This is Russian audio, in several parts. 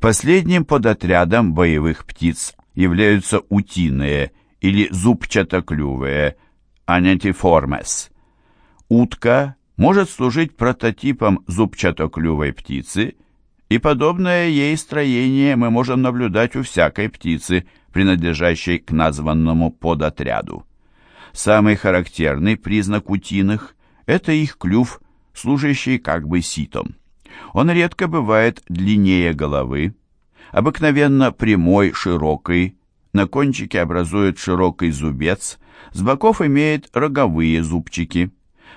Последним подотрядом боевых птиц являются утиные или зубчатоклювые анетиформес. Утка может служить прототипом зубчатоклювой птицы, и подобное ей строение мы можем наблюдать у всякой птицы, принадлежащей к названному подотряду. Самый характерный признак утиных – это их клюв, служащий как бы ситом. Он редко бывает длиннее головы, обыкновенно прямой, широкий, на кончике образует широкий зубец, с боков имеет роговые зубчики.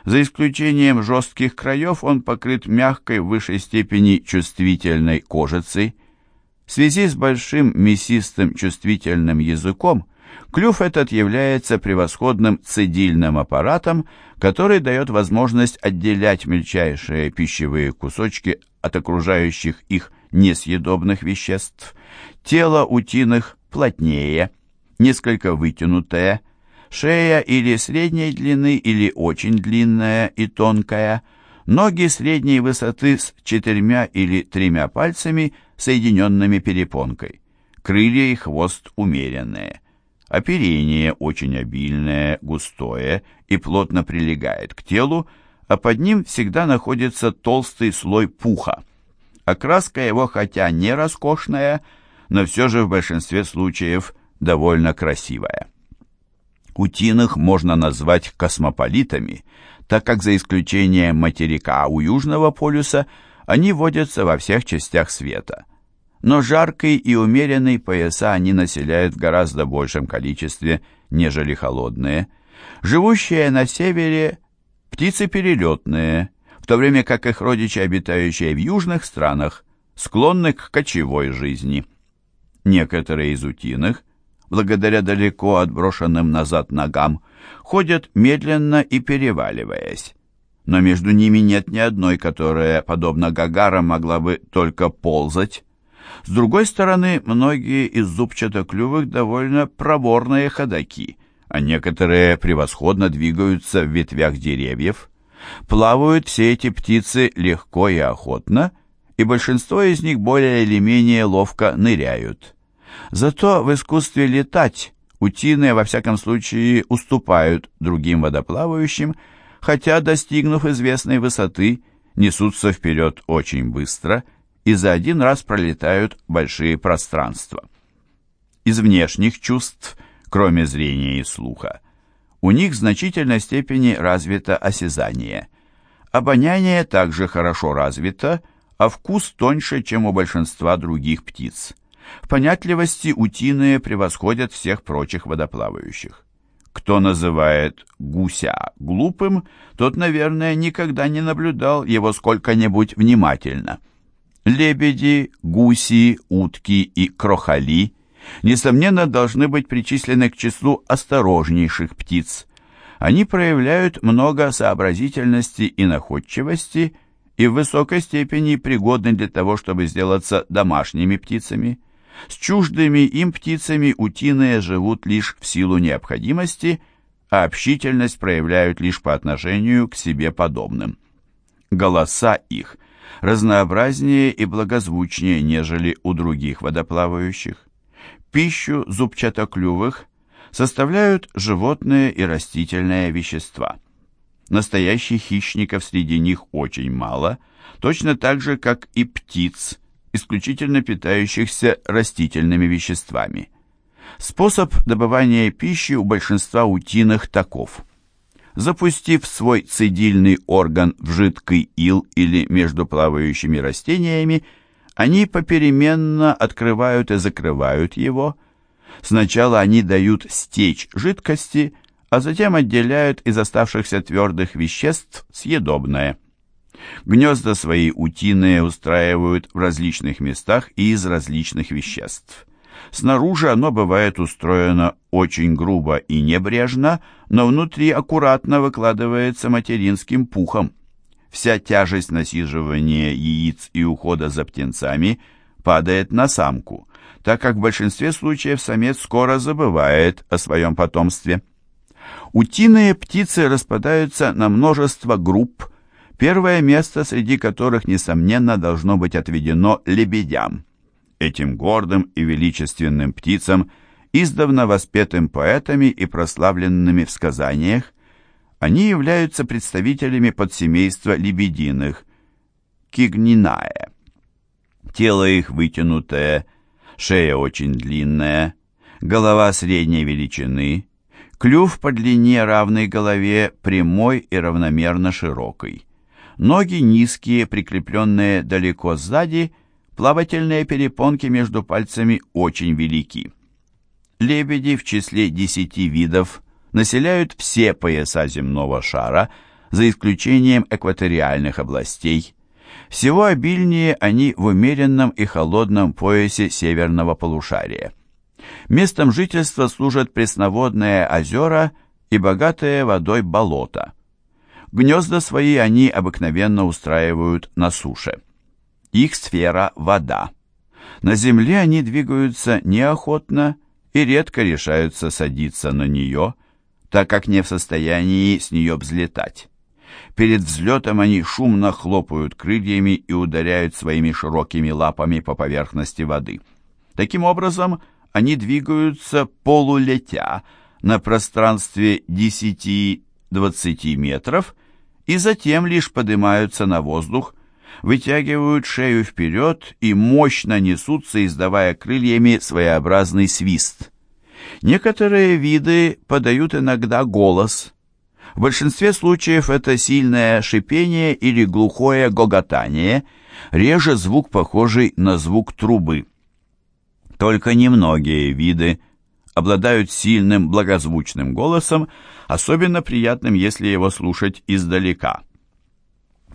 За исключением жестких краев он покрыт мягкой в высшей степени чувствительной кожицей. В связи с большим мясистым чувствительным языком клюв этот является превосходным цедильным аппаратом, который дает возможность отделять мельчайшие пищевые кусочки от окружающих их несъедобных веществ. Тело утиных плотнее, несколько вытянутое, шея или средней длины, или очень длинная и тонкая, ноги средней высоты с четырьмя или тремя пальцами, соединенными перепонкой, крылья и хвост умеренные. Оперение очень обильное, густое и плотно прилегает к телу, а под ним всегда находится толстый слой пуха. Окраска его хотя не роскошная, но все же в большинстве случаев довольно красивая. Утиных можно назвать космополитами, так как за исключением материка у Южного полюса они водятся во всех частях света. Но жаркий и умеренный пояса они населяют в гораздо большем количестве, нежели холодные. Живущие на севере – птицы перелетные, в то время как их родичи, обитающие в южных странах, склонны к кочевой жизни. Некоторые из утиных – благодаря далеко отброшенным назад ногам, ходят медленно и переваливаясь. Но между ними нет ни одной, которая, подобно гагарам, могла бы только ползать. С другой стороны, многие из зубчатоклювых довольно проворные ходаки, а некоторые превосходно двигаются в ветвях деревьев. Плавают все эти птицы легко и охотно, и большинство из них более или менее ловко ныряют. Зато в искусстве летать утиные, во всяком случае, уступают другим водоплавающим, хотя, достигнув известной высоты, несутся вперед очень быстро и за один раз пролетают большие пространства. Из внешних чувств, кроме зрения и слуха, у них в значительной степени развито осязание. Обоняние также хорошо развито, а вкус тоньше, чем у большинства других птиц. В понятливости утиные превосходят всех прочих водоплавающих. Кто называет гуся глупым, тот, наверное, никогда не наблюдал его сколько-нибудь внимательно. Лебеди, гуси, утки и крохали, несомненно, должны быть причислены к числу осторожнейших птиц. Они проявляют много сообразительности и находчивости и в высокой степени пригодны для того, чтобы сделаться домашними птицами. С чуждыми им птицами утиные живут лишь в силу необходимости, а общительность проявляют лишь по отношению к себе подобным. Голоса их разнообразнее и благозвучнее, нежели у других водоплавающих. Пищу зубчатоклювых составляют животные и растительные вещества. Настоящих хищников среди них очень мало, точно так же, как и птиц, исключительно питающихся растительными веществами. Способ добывания пищи у большинства утиных таков. Запустив свой цедильный орган в жидкий ил или между плавающими растениями, они попеременно открывают и закрывают его. Сначала они дают стечь жидкости, а затем отделяют из оставшихся твердых веществ съедобное. Гнезда свои утиные устраивают в различных местах и из различных веществ. Снаружи оно бывает устроено очень грубо и небрежно, но внутри аккуратно выкладывается материнским пухом. Вся тяжесть насиживания яиц и ухода за птенцами падает на самку, так как в большинстве случаев самец скоро забывает о своем потомстве. Утиные птицы распадаются на множество групп, Первое место среди которых, несомненно, должно быть отведено лебедям. Этим гордым и величественным птицам, издавна воспетым поэтами и прославленными в сказаниях, они являются представителями подсемейства лебединых, кигнинае. Тело их вытянутое, шея очень длинная, голова средней величины, клюв по длине равной голове, прямой и равномерно широкий. Ноги низкие, прикрепленные далеко сзади, плавательные перепонки между пальцами очень велики. Лебеди в числе десяти видов населяют все пояса земного шара, за исключением экваториальных областей. Всего обильнее они в умеренном и холодном поясе северного полушария. Местом жительства служат пресноводные озера и богатые водой болота. Гнезда свои они обыкновенно устраивают на суше. Их сфера – вода. На земле они двигаются неохотно и редко решаются садиться на нее, так как не в состоянии с нее взлетать. Перед взлетом они шумно хлопают крыльями и ударяют своими широкими лапами по поверхности воды. Таким образом, они двигаются полулетя на пространстве 10-20 метров и затем лишь поднимаются на воздух, вытягивают шею вперед и мощно несутся, издавая крыльями своеобразный свист. Некоторые виды подают иногда голос. В большинстве случаев это сильное шипение или глухое гоготание, реже звук, похожий на звук трубы. Только немногие виды обладают сильным благозвучным голосом, особенно приятным, если его слушать издалека.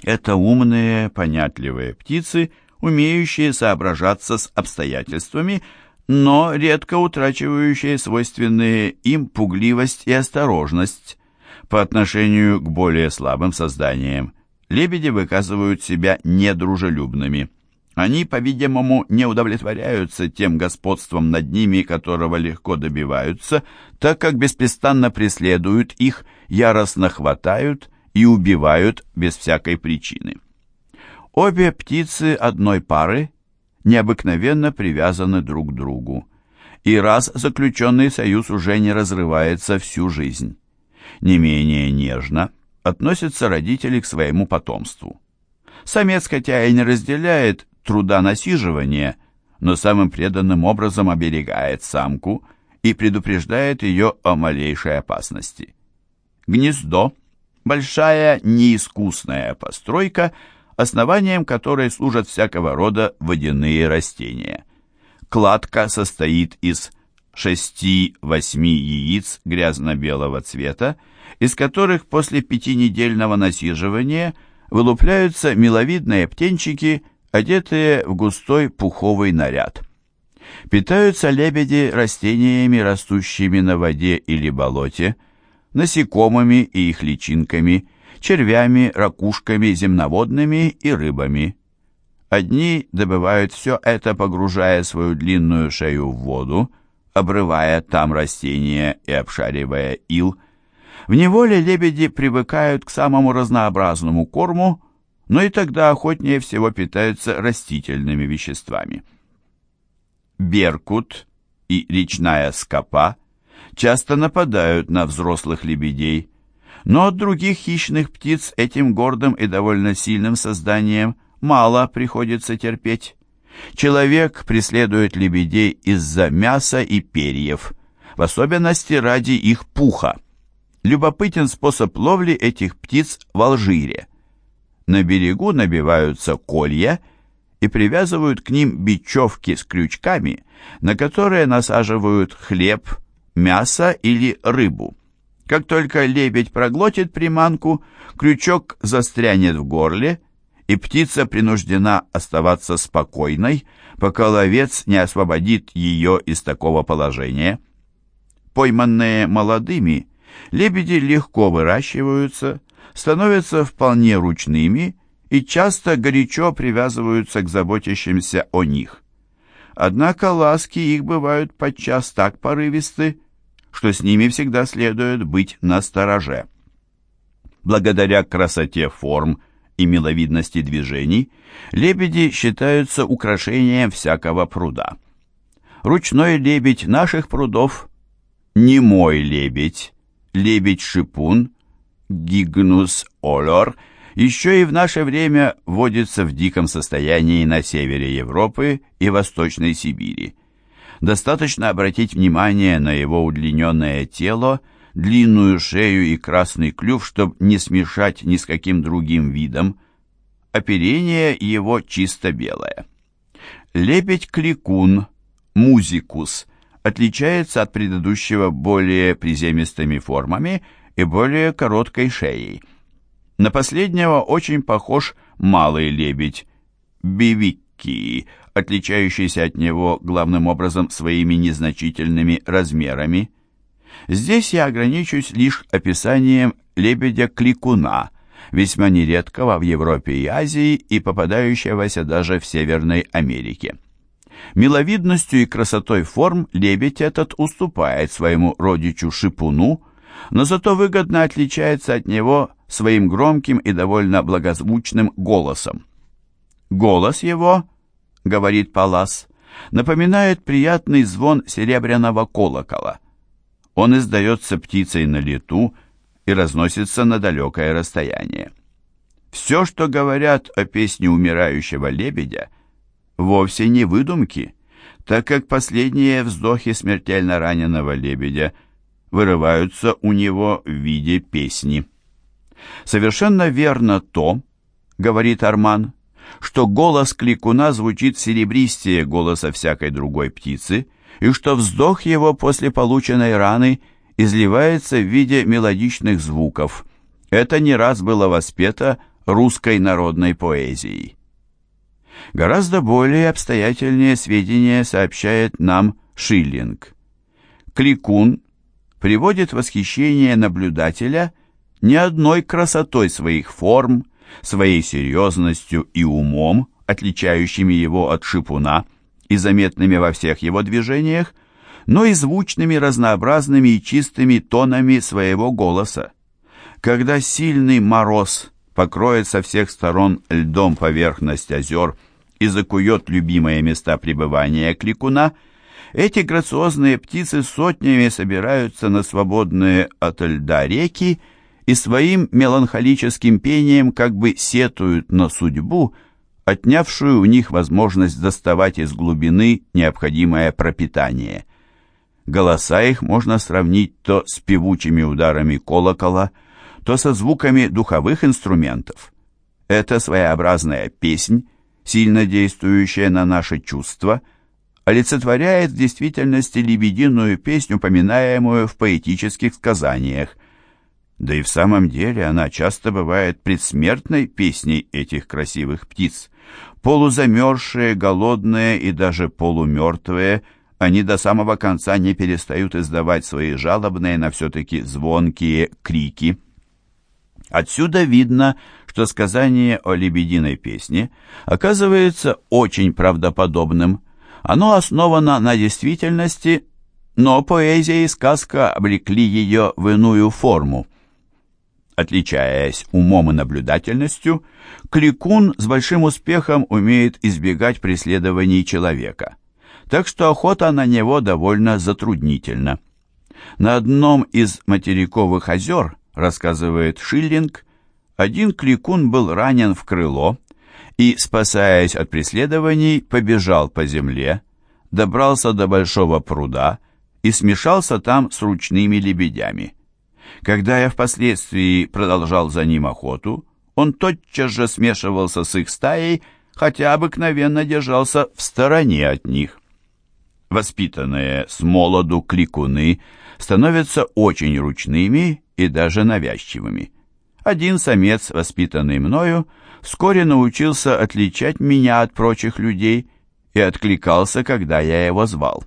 Это умные, понятливые птицы, умеющие соображаться с обстоятельствами, но редко утрачивающие свойственные им пугливость и осторожность по отношению к более слабым созданиям. Лебеди выказывают себя недружелюбными. Они, по-видимому, не удовлетворяются тем господством над ними, которого легко добиваются, так как беспрестанно преследуют их, яростно хватают и убивают без всякой причины. Обе птицы одной пары необыкновенно привязаны друг к другу, и раз заключенный союз уже не разрывается всю жизнь. Не менее нежно относятся родители к своему потомству. Самец, хотя и не разделяет труда насиживания, но самым преданным образом оберегает самку и предупреждает ее о малейшей опасности. Гнездо – большая неискусная постройка, основанием которой служат всякого рода водяные растения. Кладка состоит из шести-восьми яиц грязно-белого цвета, из которых после пятинедельного насиживания вылупляются миловидные птенчики, одетые в густой пуховый наряд. Питаются лебеди растениями, растущими на воде или болоте, насекомыми и их личинками, червями, ракушками, земноводными и рыбами. Одни добывают все это, погружая свою длинную шею в воду, обрывая там растения и обшаривая ил. В неволе лебеди привыкают к самому разнообразному корму, но и тогда охотнее всего питаются растительными веществами. Беркут и речная скопа – часто нападают на взрослых лебедей, но от других хищных птиц этим гордым и довольно сильным созданием мало приходится терпеть. Человек преследует лебедей из-за мяса и перьев, в особенности ради их пуха. Любопытен способ ловли этих птиц в Алжире. На берегу набиваются колья и привязывают к ним бечевки с крючками, на которые насаживают хлеб, мясо или рыбу. Как только лебедь проглотит приманку, крючок застрянет в горле, и птица принуждена оставаться спокойной, пока ловец не освободит ее из такого положения. Пойманные молодыми, лебеди легко выращиваются, становятся вполне ручными и часто горячо привязываются к заботящимся о них. Однако ласки их бывают подчас так порывисты, что с ними всегда следует быть настороже. Благодаря красоте форм и миловидности движений, лебеди считаются украшением всякого пруда. Ручной лебедь наших прудов – не мой лебедь, лебедь-шипун, гигнус олор, еще и в наше время водится в диком состоянии на севере Европы и Восточной Сибири. Достаточно обратить внимание на его удлиненное тело, длинную шею и красный клюв, чтобы не смешать ни с каким другим видом. Оперение его чисто белое. Лебедь-кликун, музикус, отличается от предыдущего более приземистыми формами и более короткой шеей. На последнего очень похож малый лебедь, бивикки, отличающийся от него главным образом своими незначительными размерами. Здесь я ограничусь лишь описанием лебедя-кликуна, весьма нередкого в Европе и Азии и попадающегося даже в Северной Америке. Миловидностью и красотой форм лебедь этот уступает своему родичу шипуну, но зато выгодно отличается от него своим громким и довольно благозвучным голосом. Голос его – говорит Палас, напоминает приятный звон серебряного колокола. Он издается птицей на лету и разносится на далекое расстояние. Все, что говорят о песне умирающего лебедя, вовсе не выдумки, так как последние вздохи смертельно раненого лебедя вырываются у него в виде песни. Совершенно верно то, говорит Арман, что голос кликуна звучит серебристее голоса всякой другой птицы, и что вздох его после полученной раны изливается в виде мелодичных звуков. Это не раз было воспето русской народной поэзией. Гораздо более обстоятельнее сведения сообщает нам Шиллинг. Кликун приводит восхищение наблюдателя не одной красотой своих форм, своей серьезностью и умом, отличающими его от шипуна и заметными во всех его движениях, но и звучными, разнообразными и чистыми тонами своего голоса. Когда сильный мороз покроет со всех сторон льдом поверхность озер и закует любимые места пребывания кликуна, эти грациозные птицы сотнями собираются на свободные от льда реки и своим меланхолическим пением как бы сетуют на судьбу, отнявшую у них возможность доставать из глубины необходимое пропитание. Голоса их можно сравнить то с певучими ударами колокола, то со звуками духовых инструментов. Это своеобразная песнь, сильно действующая на наши чувства, олицетворяет в действительности лебединую песню, упоминаемую в поэтических сказаниях – да и в самом деле она часто бывает предсмертной песней этих красивых птиц. Полузамерзшие, голодные и даже полумертвые, они до самого конца не перестают издавать свои жалобные, но все-таки звонкие крики. Отсюда видно, что сказание о лебединой песне оказывается очень правдоподобным. Оно основано на действительности, но поэзия и сказка облекли ее в иную форму. Отличаясь умом и наблюдательностью, Кликун с большим успехом умеет избегать преследований человека, так что охота на него довольно затруднительна. На одном из материковых озер, рассказывает Шиллинг, один кликун был ранен в крыло и, спасаясь от преследований, побежал по земле, добрался до большого пруда и смешался там с ручными лебедями. Когда я впоследствии продолжал за ним охоту, он тотчас же смешивался с их стаей, хотя обыкновенно держался в стороне от них. Воспитанные с молоду кликуны становятся очень ручными и даже навязчивыми. Один самец, воспитанный мною, вскоре научился отличать меня от прочих людей и откликался, когда я его звал.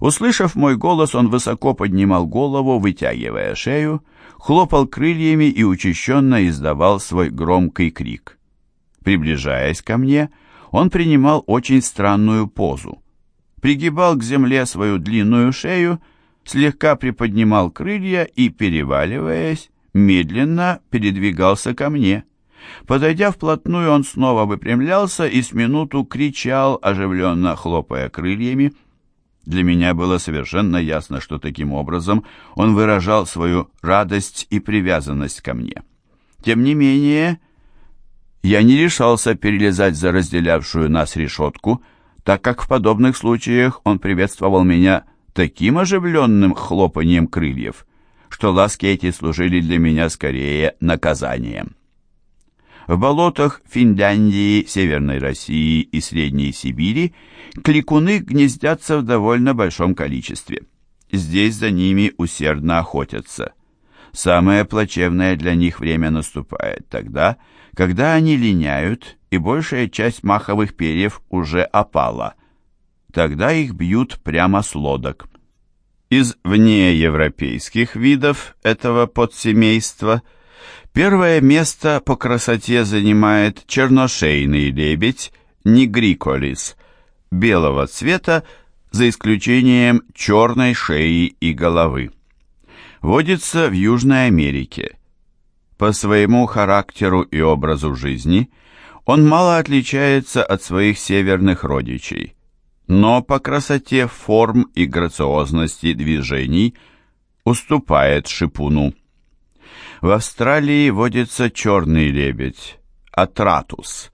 Услышав мой голос, он высоко поднимал голову, вытягивая шею, хлопал крыльями и учащенно издавал свой громкий крик. Приближаясь ко мне, он принимал очень странную позу. Пригибал к земле свою длинную шею, слегка приподнимал крылья и, переваливаясь, медленно передвигался ко мне. Подойдя вплотную, он снова выпрямлялся и с минуту кричал, оживленно хлопая крыльями. Для меня было совершенно ясно, что таким образом он выражал свою радость и привязанность ко мне. Тем не менее, я не решался перелезать за разделявшую нас решетку, так как в подобных случаях он приветствовал меня таким оживленным хлопанием крыльев, что ласки эти служили для меня скорее наказанием. В болотах Финляндии, Северной России и Средней Сибири кликуны гнездятся в довольно большом количестве. Здесь за ними усердно охотятся. Самое плачевное для них время наступает тогда, когда они линяют, и большая часть маховых перьев уже опала. Тогда их бьют прямо с лодок. Из внеевропейских видов этого подсемейства – Первое место по красоте занимает черношейный лебедь нигриколис, белого цвета, за исключением черной шеи и головы. Водится в Южной Америке. По своему характеру и образу жизни он мало отличается от своих северных родичей, но по красоте форм и грациозности движений уступает шипуну. В Австралии водится черный лебедь, атратус,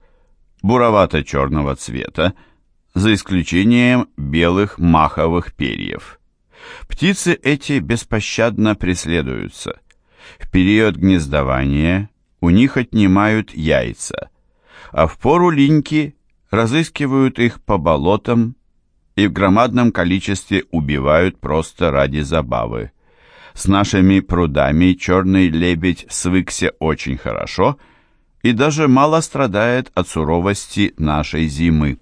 буровато-черного цвета, за исключением белых маховых перьев. Птицы эти беспощадно преследуются. В период гнездования у них отнимают яйца, а в пору линьки разыскивают их по болотам и в громадном количестве убивают просто ради забавы. С нашими прудами черный лебедь свыкся очень хорошо и даже мало страдает от суровости нашей зимы.